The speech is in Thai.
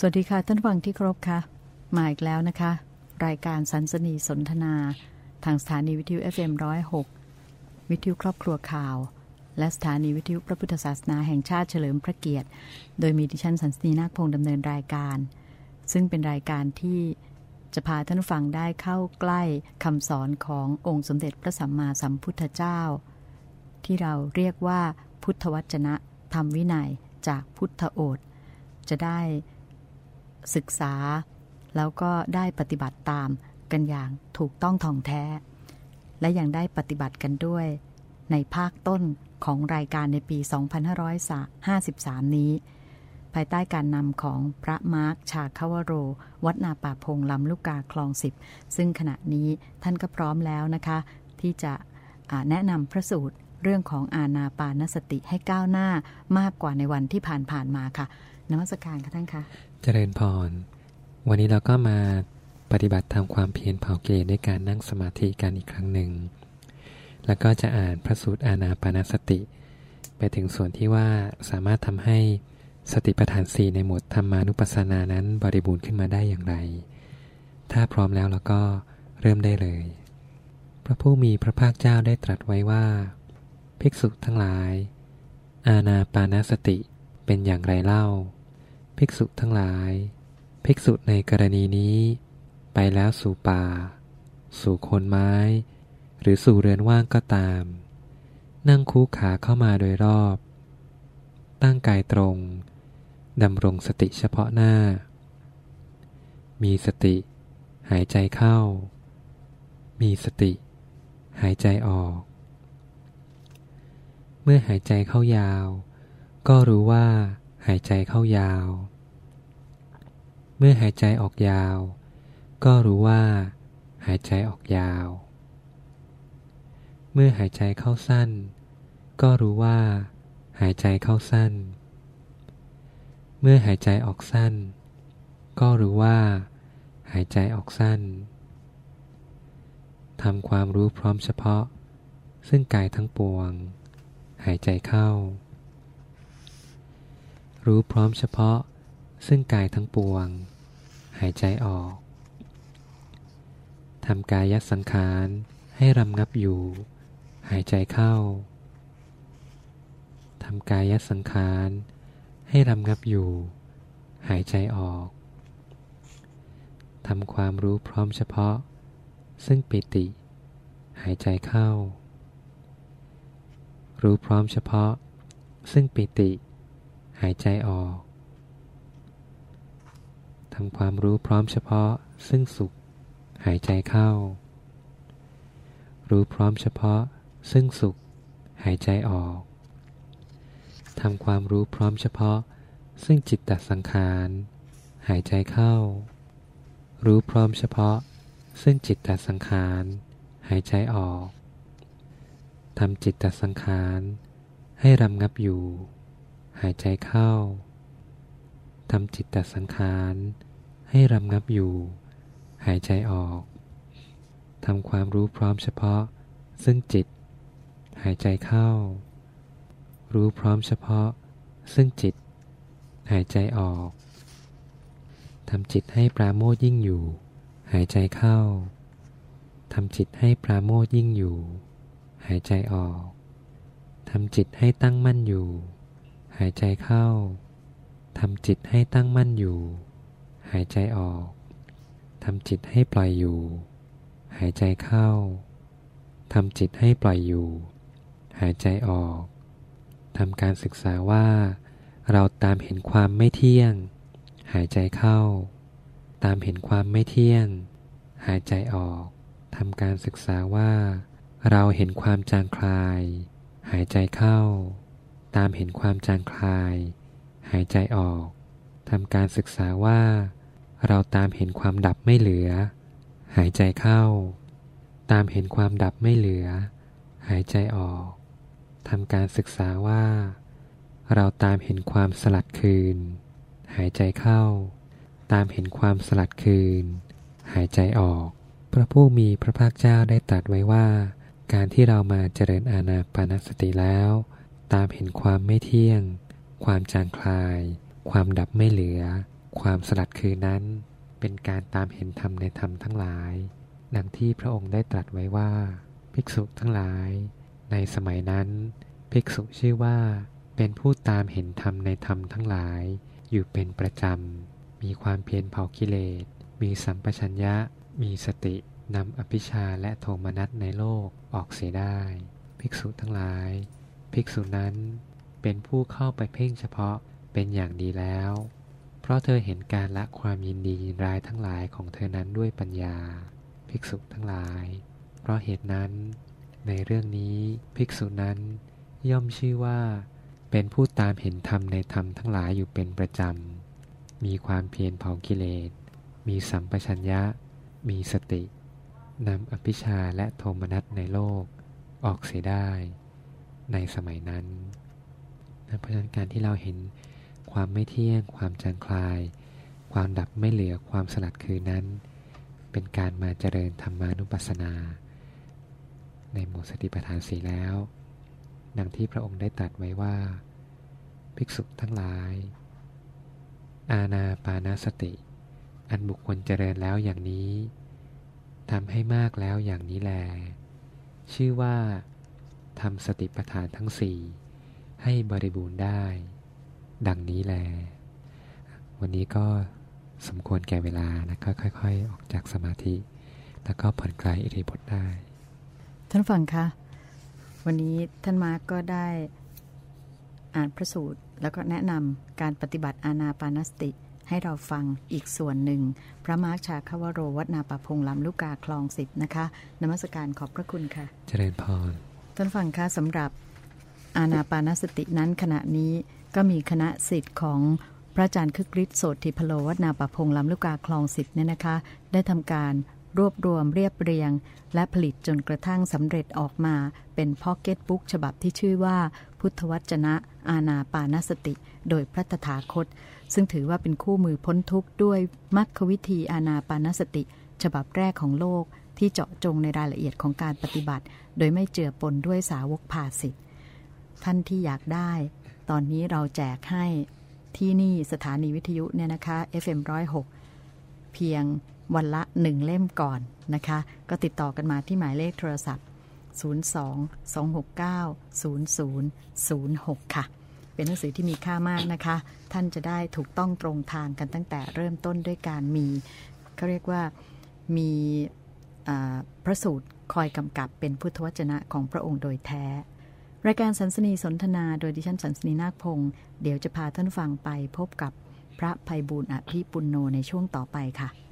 สวัสดีค่ะ ท่านฟังที่ครบค่ะ มาอีกแล้วนะคะ รายการสันสนีสนทนา ทางสถานีวิทยุ FM106 วิทยุครอบครัวข่าว และสถานีวิทยุพระพุทธศาสนาแห่งชาติเฉลิมพระเกียรติ โดยมีดิฉันสันสนีนาคพงศ์ดำเนินรายการ ซึ่งเป็นรายการที่จะพาท่านฟังได้เข้าใกล้คำสอนขององค์สมเด็จพระสัมมาสัมพุทธเจ้า ที่เราเรียกว่าพุทธวจนะธรรมวินัยจากพุทธโอษจะได้ ศึกษา แล้วก็ได้ปฏิบัติตามกันอย่างถูกต้องท่องแท้ และยังได้ปฏิบัติกันด้วย ในภาคต้นของรายการในปี 2553 นี้ ภายใต้การนำของพระมาร์คชาคาวโร วัดนาป่าพงลำลูกกาคลองสิบซึ่งขณะนี้ท่านก็พร้อมแล้วนะคะ ที่จะแนะนำพระสูตรเรื่องของอาณาปานสติให้ก้าวหน้ามากกว่าในวันที่ผ่านๆมาค่ะนมัสการค่ะท่านคะ เจริญพร วันนี้เราก็มาปฏิบัติทำความเพียรเผาเกลด้วยการนั่งสมาธิกันอีกครั้งหนึ่ง แล้วก็จะอ่านพระสูตรอานาปานสติ ไปถึงส่วนที่ว่าสามารถทำให้สติปัฏฐานสี่ในหมวดธรรมานุปัสสนานั้นบริบูรณ์ขึ้นมาได้อย่างไร ถ้าพร้อมแล้วเราก็เริ่มได้เลย พระผู้มีพระภาคเจ้าได้ตรัสไว้ว่า ภิกษุทั้งหลาย อาณาปานสติเป็นอย่างไรเล่า ภิกษุทั้งหลาย ภิกษุในกรณีนี้ ไปแล้วสู่ป่า สู่คนไม้ หรือสู่เรือนว่างก็ตาม นั่งคู่ขาเข้ามาโดยรอบ ตั้งกายตรงดำรงสติเฉพาะหน้า มีสติ หายใจเข้า มีสติ หายใจออก เมื่อหายใจเข้ายาว ก็รู้ว่า หายใจเข้ายาว เมื่อหายใจออกยาว ก็รู้ว่า หายใจออกยาว เมื่อหายใจเข้าสั้น ก็รู้ว่า หายใจเข้าสั้น เมื่อหายใจออกสั้น ก็รู้ว่า หายใจออกสั้นทำความรู้พร้อมเฉพาะ ซึ่งกายทั้งปวง หายใจเข้า รู้พร้อมเฉพาะ ซึ่งกายทั้งปวง หายใจออกทำกายสังขารให้รำงับอยู่ หายใจเข้าทำกายสังขารให้รำงับอยู่ หายใจออกทำความรู้พร้อมเฉพาะ ซึ่งปิติ หายใจเข้า รู้พร้อมเฉพาะ ซึ่งปิติ หายใจออกทำความรู้พร้อมเฉพาะซึ่งสุข หายใจเข้า รู้พร้อมเฉพาะ ซึ่งสุข หายใจออกทำความรู้พร้อมเฉพาะ ซึ่งจิตตสังขาร หายใจเข้า รู้พร้อมเฉพาะ ซึ่งจิตตสังขาร หายใจออกทำจิตตสังขาร ให้รำงับอยู่ หายใจเข้าทำจิตตสังขาร ให้รำงับอยู่ หายใจออกทำความรู้พร้อมเฉพาะ ซึ่งจิต หายใจเข้า รู้พร้อมเฉพาะ ซึ่งจิต หายใจออกทำจิตให้ปราโมทยิ่งอยู่ หายใจเข้าทำจิตให้ปราโมทยิ่งอยู่ หายใจออกทำจิตให้ตั้งมั่นอยู่ หายใจเข้าทำจิตให้ตั้งมั่นอยู่ หายใจออกทำจิตให้ปล่อยอยู่ หายใจเข้าทำจิตให้ปล่อยอยู่ หายใจออกทำการศึกษาว่า เราตามเห็นความไม่เที่ยง หายใจเข้า ตามเห็นความไม่เที่ยง หายใจออกทำการศึกษาว่า เราเห็นความจางคลาย หายใจเข้า ตามเห็นความจางคลาย หายใจออกทำการศึกษาว่า เราตามเห็นความดับไม่เหลือ หายใจเข้า ตามเห็นความดับไม่เหลือ หายใจออกทำการศึกษาว่า เราตามเห็นความสลัดคืน หายใจเข้า ตามเห็นความสลัดคืน หายใจออก พระผู้มีพระภาคเจ้าได้ตรัสไว้ว่า การที่เรามาเจริญอาณาปานสติแล้ว ตามเห็นความไม่เที่ยง ความจางคลาย ความดับไม่เหลือ ความสลัดคืนนั้น เป็นการตามเห็นธรรมในธรรมทั้งหลาย ดังที่พระองค์ได้ตรัสไว้ว่า ภิกษุทั้งหลาย ในสมัยนั้น ภิกษุชื่อว่า เป็นผู้ตามเห็นธรรมในธรรมทั้งหลาย อยู่เป็นประจำ มีความเพียรเผากิเลส มีสัมปชัญญะ มีสติ นำอภิชาและโทมนัสในโลกออกเสียได้ ภิกษุทั้งหลาย ภิกษุนั้นเป็นผู้เข้าไปเพ่งเฉพาะเป็นอย่างดีแล้ว เพราะเธอเห็นการละความยินดียินร้ายทั้งหลายของเธอนั้นด้วยปัญญา ภิกษุทั้งหลาย เพราะเหตุนั้น ในเรื่องนี้ภิกษุนั้นย่อมชื่อว่า เป็นผู้ตามเห็นธรรมในธรรมทั้งหลายอยู่เป็นประจำ มีความเพียรเผากิเลส มีสัมปชัญญะ มีสตินำอภิชาและโทมนัสในโลก ออกเสียได้ ในสมัยนั้นนะเพราะฉะนั้นการที่เราเห็นความไม่เที่ยง ความจางคลาย ความดับไม่เหลือความสลัดคืนนั้น เป็นการมาเจริญธรรมานุปัสสนา ในหมู่สติปัฏฐานสีแล้วดังที่พระองค์ได้ตรัสไว้ว่า ภิกษุทั้งหลาย อาณาปานาสติ อันบุคคลเจริญแล้วอย่างนี้ทำให้มากแล้วอย่างนี้แล ชื่อว่า ทำสติปัฏฐานทั้งสี่ให้บริบูรณ์ได้ ดังนี้แล วันนี้ก็สมควรแก่เวลานะก็ค่อยๆ ออกจากสมาธิ แล้วก็ผ่อนคลายอิริบทได้ ท่านฟังคะวันนี้ท่านมาร์กก็ได้อ่านพระสูตร แล้วก็แนะนำการปฏิบัติอาณาปานสติให้เราฟังอีกส่วนหนึ่ง พระมาร์คชาคาวโรวัดนาปะพงลำลูกกาคลองสิบนะคะนมัสการขอบพระคุณค่ะ เจริญพร ท่านฟังคะสำหรับอานาปานสตินั้นขณะนี้ก็มีคณะศิษย์ของพระอาจารย์คึกฤทธิ์โสตฺถิผโลวัดนาป่าพงลำลูกกาคลองสิบเนี่ยนะคะ ได้ทำการรวบรวมเรียบเรียง และผลิตจนกระทั่งสำเร็จออกมา เป็นพ็อกเก็ตบุ๊กฉบับที่ชื่อว่า พุทธวจนะ อานาปานสติ โดยพระตถาคต ซึ่งถือว่าเป็นคู่มือพ้นทุกข์ด้วยมรรควิธีอานาปานสติ ฉบับแรกของโลก ที่เจาะจงในรายละเอียดของการปฏิบัติ โดยไม่เจือปนด้วยสาวกภาสิทธิ์ท่านที่อยากได้ ตอนนี้เราแจกให้ที่นี่สถานีวิทยุเนี่ยนะคะ FM106 เพียงวันละหนึ่งเล่มก่อนนะคะ ก็ติดต่อกันมาที่หมายเลขโทรศัพท์ 02-269-0006 ค่ะ เป็นหนังสือที่มีค่ามากนะคะ ท่านจะได้ถูกต้องตรงทางกันตั้งแต่เริ่มต้นด้วยการมีเขาเรียกว่ามี พระสูตรคอยกำกับเป็นพุทธวจนะของพระองค์โดยแท้ รายการสันสนีสนทนาโดยดิฉันสันสนีนาคพงศ์เดี๋ยวจะพาท่านฟังไปพบกับพระภัยบูลอภิปุณโนในช่วงต่อไปค่ะ